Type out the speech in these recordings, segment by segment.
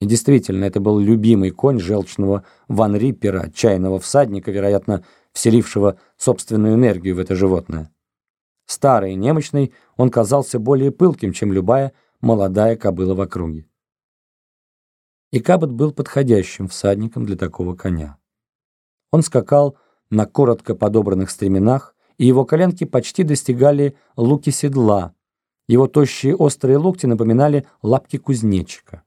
И действительно, это был любимый конь желчного Ван Риппера, отчаянного всадника, вероятно, вселившего собственную энергию в это животное. Старый и немощный, он казался более пылким, чем любая молодая кобыла в округе. И Кабот был подходящим всадником для такого коня. Он скакал на коротко подобранных стременах, и его коленки почти достигали луки седла. Его тощие острые локти напоминали лапки кузнечика.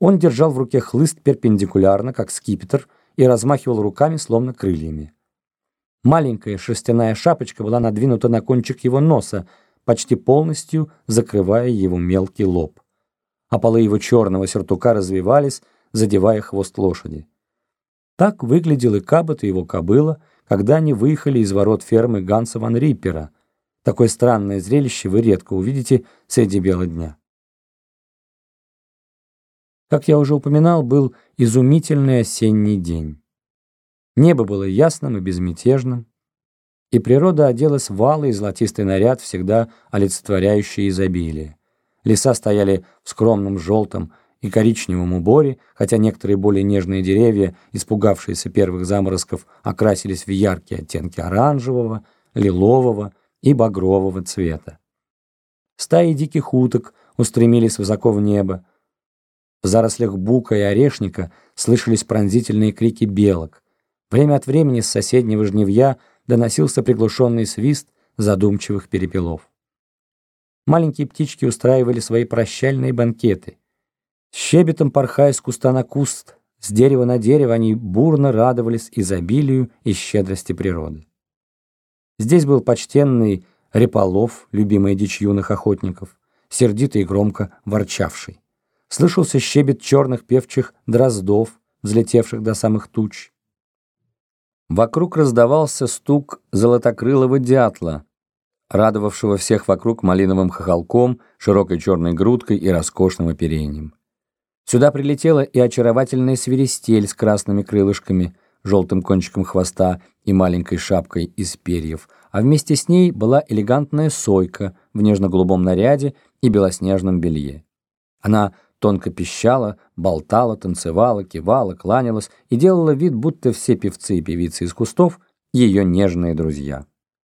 Он держал в руке хлыст перпендикулярно, как скипетр, и размахивал руками, словно крыльями. Маленькая шерстяная шапочка была надвинута на кончик его носа, почти полностью закрывая его мелкий лоб. А полы его черного сюртука развивались, задевая хвост лошади. Так выглядел и Кабот и его кобыла, когда они выехали из ворот фермы Ганса ван Риппера. Такое странное зрелище вы редко увидите среди бела дня. Как я уже упоминал, был изумительный осенний день. Небо было ясным и безмятежным, и природа оделась в алый золотистый наряд, всегда олицетворяющий изобилие. Леса стояли в скромном желтом и коричневом уборе, хотя некоторые более нежные деревья, испугавшиеся первых заморозков, окрасились в яркие оттенки оранжевого, лилового и багрового цвета. Стаи диких уток устремились высоко в небо. В зарослях бука и орешника слышались пронзительные крики белок. Время от времени с соседнего жневья доносился приглушенный свист задумчивых перепелов. Маленькие птички устраивали свои прощальные банкеты. С щебетом порхая с куста на куст, с дерева на дерево, они бурно радовались изобилию и щедрости природы. Здесь был почтенный Реполов, любимый дичь юных охотников, сердитый и громко ворчавший. Слышался щебет черных певчих дроздов, взлетевших до самых туч. Вокруг раздавался стук золотокрылого дятла, радовавшего всех вокруг малиновым хохолком, широкой черной грудкой и роскошным оперением. Сюда прилетела и очаровательная свиристель с красными крылышками, желтым кончиком хвоста и маленькой шапкой из перьев, а вместе с ней была элегантная сойка в нежно-голубом наряде и белоснежном белье. Она тонко пищала, болтала, танцевала, кивала, кланялась и делала вид, будто все певцы и певицы из кустов — ее нежные друзья.